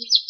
Thank you.